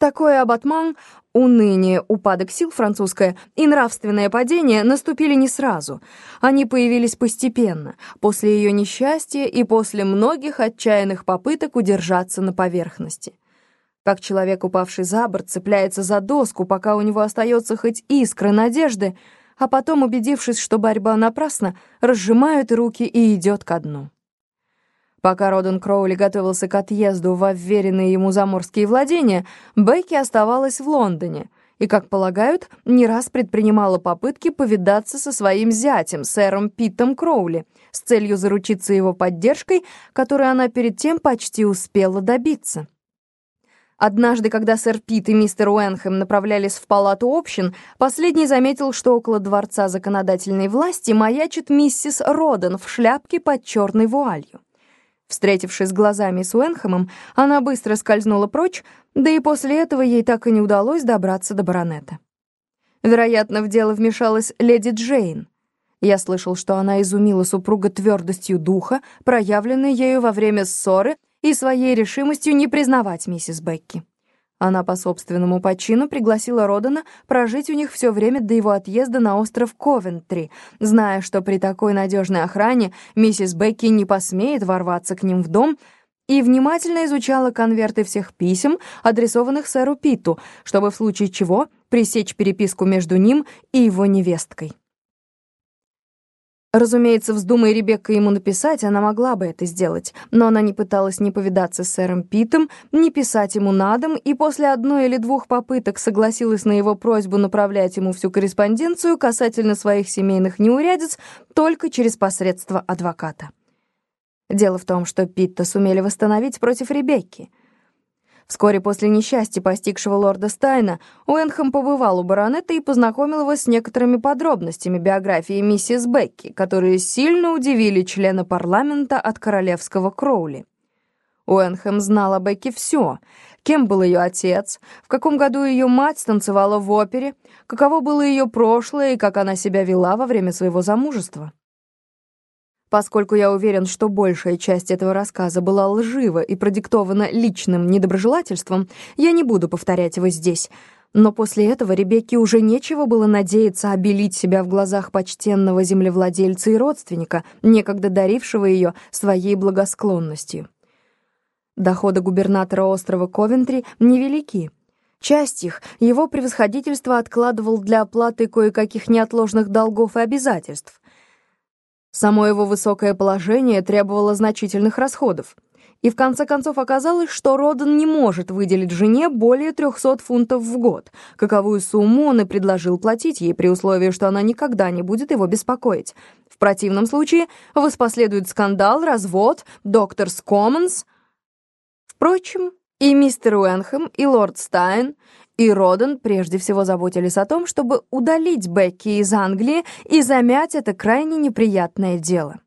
Такое абатман, уныние, упадок сил французское и нравственное падение наступили не сразу. Они появились постепенно, после ее несчастья и после многих отчаянных попыток удержаться на поверхности. Как человек, упавший за борт, цепляется за доску, пока у него остается хоть искра надежды, а потом, убедившись, что борьба напрасна, разжимает руки и идет ко дну. Пока Роден Кроули готовился к отъезду во вверенные ему заморские владения, Бекки оставалась в Лондоне и, как полагают, не раз предпринимала попытки повидаться со своим зятем, сэром Питом Кроули, с целью заручиться его поддержкой, которой она перед тем почти успела добиться. Однажды, когда сэр Пит и мистер Уэнхэм направлялись в палату общин, последний заметил, что около дворца законодательной власти маячит миссис Роден в шляпке под черной вуалью. Встретившись глазами с Уэнхэмом, она быстро скользнула прочь, да и после этого ей так и не удалось добраться до баронета. Вероятно, в дело вмешалась леди Джейн. Я слышал, что она изумила супруга твердостью духа, проявленной ею во время ссоры, и своей решимостью не признавать миссис Бекки. Она по собственному почину пригласила Родана прожить у них все время до его отъезда на остров Ковентри, зная, что при такой надежной охране миссис Бекки не посмеет ворваться к ним в дом, и внимательно изучала конверты всех писем, адресованных сэру Питу, чтобы в случае чего пресечь переписку между ним и его невесткой. Разумеется, вздумая Ребекка ему написать, она могла бы это сделать, но она не пыталась ни повидаться с сэром Питом, ни писать ему на дом, и после одной или двух попыток согласилась на его просьбу направлять ему всю корреспонденцию касательно своих семейных неурядиц только через посредство адвоката. Дело в том, что Питта сумели восстановить против Ребекки — Вскоре после несчастья, постигшего лорда Стайна, Уэнхэм побывал у баронета и познакомил его с некоторыми подробностями биографии миссис Бекки, которые сильно удивили члена парламента от королевского Кроули. Уэнхэм знал о Бекке все. Кем был ее отец, в каком году ее мать станцевала в опере, каково было ее прошлое и как она себя вела во время своего замужества. Поскольку я уверен, что большая часть этого рассказа была лжива и продиктована личным недоброжелательством, я не буду повторять его здесь. Но после этого Ребекке уже нечего было надеяться обелить себя в глазах почтенного землевладельца и родственника, некогда дарившего ее своей благосклонностью. Доходы губернатора острова Ковентри невелики. Часть их его превосходительство откладывал для оплаты кое-каких неотложных долгов и обязательств. Само его высокое положение требовало значительных расходов. И в конце концов оказалось, что Родан не может выделить жене более 300 фунтов в год, каковую сумму он и предложил платить ей при условии, что она никогда не будет его беспокоить. В противном случае воспоследует скандал, развод, докторс Коммонс. Впрочем, и мистер Уэнхэм, и лорд Стайн, и Роден прежде всего заботились о том, чтобы удалить Бекки из Англии и замять это крайне неприятное дело.